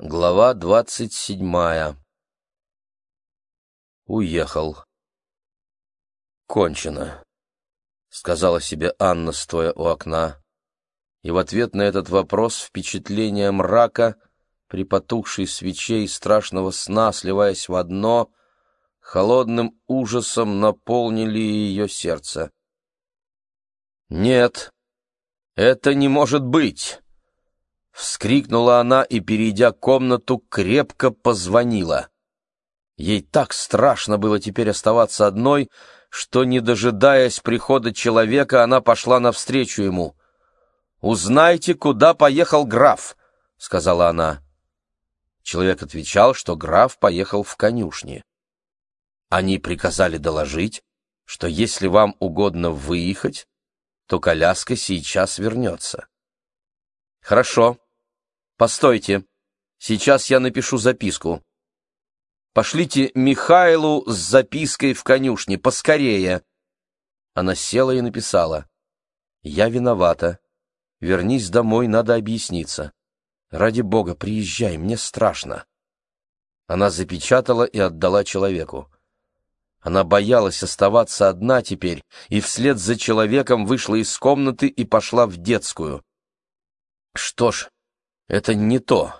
Глава двадцать седьмая. Уехал. Кончено, сказала себе Анна, стоя у окна. И в ответ на этот вопрос впечатление мрака, при потухшей свече и страшного сна, сливаясь в одно, холодным ужасом наполнили ее сердце. «Нет, это не может быть!» Вскрикнула она и, перейдя комнату, крепко позвонила. Ей так страшно было теперь оставаться одной, что, не дожидаясь прихода человека, она пошла навстречу ему. «Узнайте, куда поехал граф», — сказала она. Человек отвечал, что граф поехал в конюшни. Они приказали доложить, что если вам угодно выехать, то коляска сейчас вернется. «Хорошо», Постойте, сейчас я напишу записку. Пошлите Михайлу с запиской в конюшне, поскорее. Она села и написала. Я виновата. Вернись домой, надо объясниться. Ради бога, приезжай, мне страшно. Она запечатала и отдала человеку. Она боялась оставаться одна теперь, и вслед за человеком вышла из комнаты и пошла в детскую. Что ж, это не то.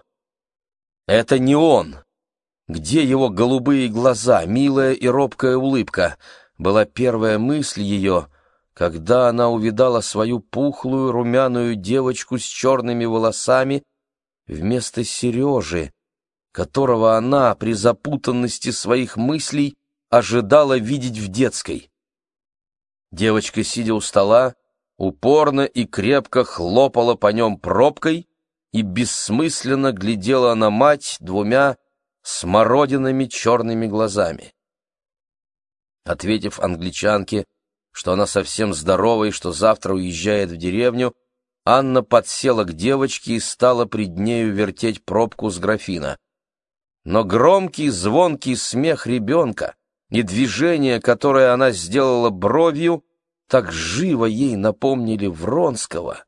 Это не он. Где его голубые глаза, милая и робкая улыбка? Была первая мысль ее, когда она увидала свою пухлую румяную девочку с черными волосами вместо Сережи, которого она при запутанности своих мыслей ожидала видеть в детской. Девочка, сидя у стола, упорно и крепко хлопала по нем пробкой, и бессмысленно глядела на мать двумя смородинами черными глазами. Ответив англичанке, что она совсем здорова и что завтра уезжает в деревню, Анна подсела к девочке и стала пред нею вертеть пробку с графина. Но громкий, звонкий смех ребенка и движение, которое она сделала бровью, так живо ей напомнили Вронского —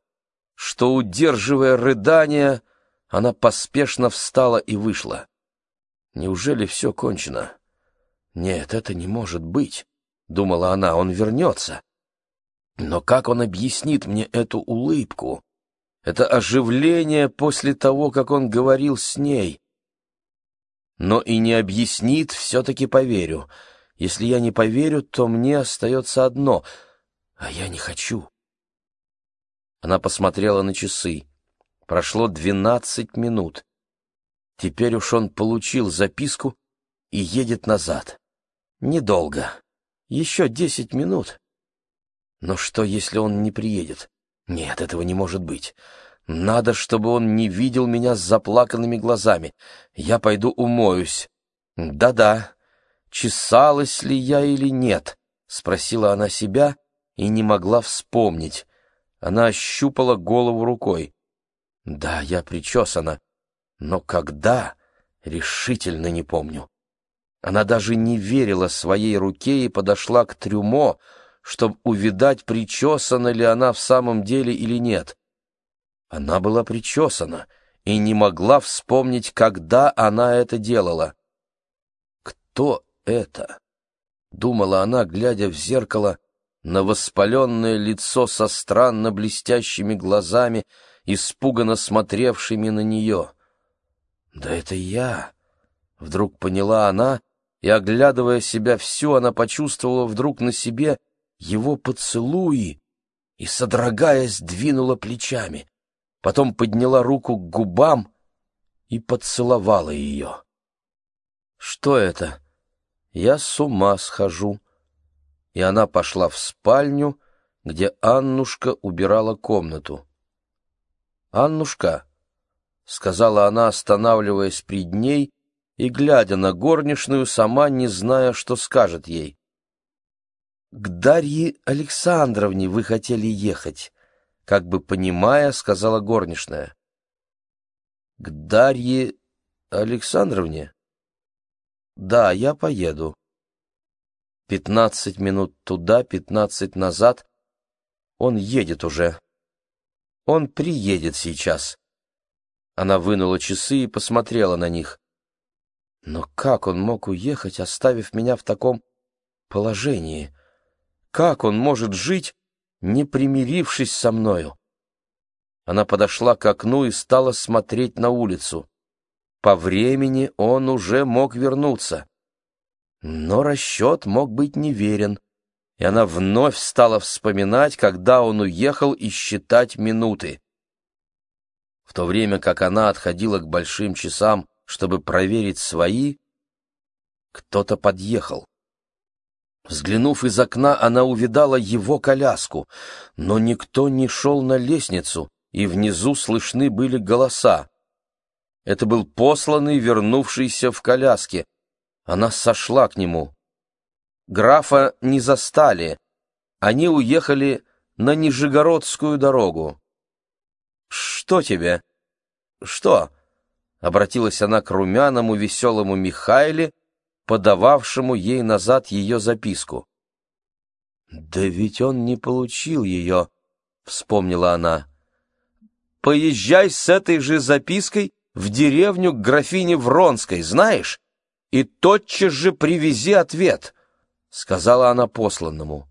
что, удерживая рыдания, она поспешно встала и вышла. Неужели все кончено? Нет, это не может быть, — думала она, — он вернется. Но как он объяснит мне эту улыбку, это оживление после того, как он говорил с ней? Но и не объяснит, все-таки поверю. Если я не поверю, то мне остается одно, а я не хочу. Она посмотрела на часы. Прошло двенадцать минут. Теперь уж он получил записку и едет назад. Недолго. Еще десять минут. Но что, если он не приедет? Нет, этого не может быть. Надо, чтобы он не видел меня с заплаканными глазами. Я пойду умоюсь. Да-да. Чесалась ли я или нет? Спросила она себя и не могла вспомнить. Она ощупала голову рукой. Да, я причесана, но когда, решительно не помню. Она даже не верила своей руке и подошла к трюмо, чтобы увидать, причесана ли она в самом деле или нет. Она была причесана и не могла вспомнить, когда она это делала. «Кто это?» — думала она, глядя в зеркало, на воспаленное лицо со странно блестящими глазами, испуганно смотревшими на нее. «Да это я!» — вдруг поняла она, и, оглядывая себя всю, она почувствовала вдруг на себе его поцелуи и, содрогаясь, двинула плечами. Потом подняла руку к губам и поцеловала ее. «Что это? Я с ума схожу!» И она пошла в спальню, где Аннушка убирала комнату. «Аннушка», — сказала она, останавливаясь пред ней и глядя на горничную, сама не зная, что скажет ей. «К Дарье Александровне вы хотели ехать», — как бы понимая, сказала горничная. «К Дарье Александровне?» «Да, я поеду». Пятнадцать минут туда, пятнадцать назад. Он едет уже. Он приедет сейчас. Она вынула часы и посмотрела на них. Но как он мог уехать, оставив меня в таком положении? Как он может жить, не примирившись со мною? Она подошла к окну и стала смотреть на улицу. По времени он уже мог вернуться. Но расчет мог быть неверен, и она вновь стала вспоминать, когда он уехал, и считать минуты. В то время как она отходила к большим часам, чтобы проверить свои, кто-то подъехал. Взглянув из окна, она увидала его коляску, но никто не шел на лестницу, и внизу слышны были голоса. Это был посланный, вернувшийся в коляске. Она сошла к нему. Графа не застали. Они уехали на Нижегородскую дорогу. «Что тебе?» «Что?» — обратилась она к румяному веселому Михайле, подававшему ей назад ее записку. «Да ведь он не получил ее», — вспомнила она. «Поезжай с этой же запиской в деревню к графине Вронской, знаешь, и тотчас же привези ответ», — сказала она посланному.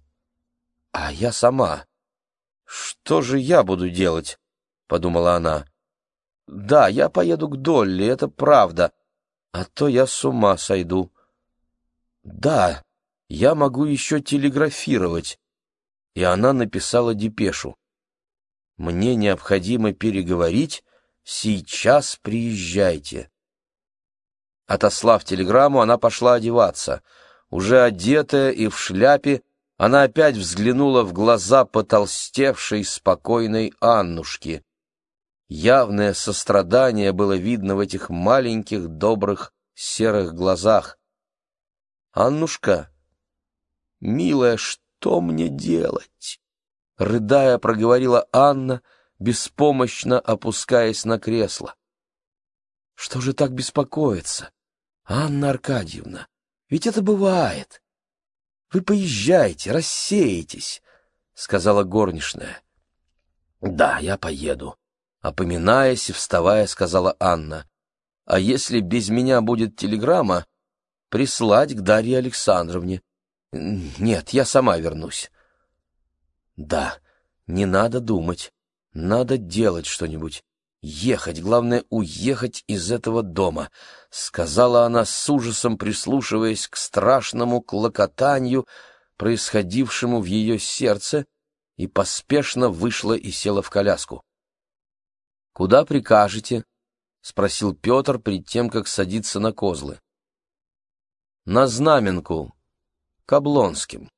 «А я сама. Что же я буду делать?» — подумала она. «Да, я поеду к Долли, это правда, а то я с ума сойду». «Да, я могу еще телеграфировать». И она написала депешу. «Мне необходимо переговорить, сейчас приезжайте». Отослав телеграмму, она пошла одеваться. Уже одетая и в шляпе, она опять взглянула в глаза потолстевшей, спокойной Аннушки. Явное сострадание было видно в этих маленьких, добрых, серых глазах. «Аннушка, милая, что мне делать?» Рыдая, проговорила Анна, беспомощно опускаясь на кресло. «Что же так беспокоиться, Анна Аркадьевна? Ведь это бывает. Вы поезжайте, рассеетесь», — сказала горничная. «Да, я поеду», — опоминаясь и вставая, сказала Анна. «А если без меня будет телеграмма, прислать к Дарье Александровне. Нет, я сама вернусь. Да, не надо думать. Надо делать что-нибудь. Ехать, главное, уехать из этого дома, — сказала она с ужасом, прислушиваясь к страшному клокотанию, происходившему в ее сердце, и поспешно вышла и села в коляску. — Куда прикажете? — спросил Петр перед тем, как садиться на козлы на Знаменку, к Облонским.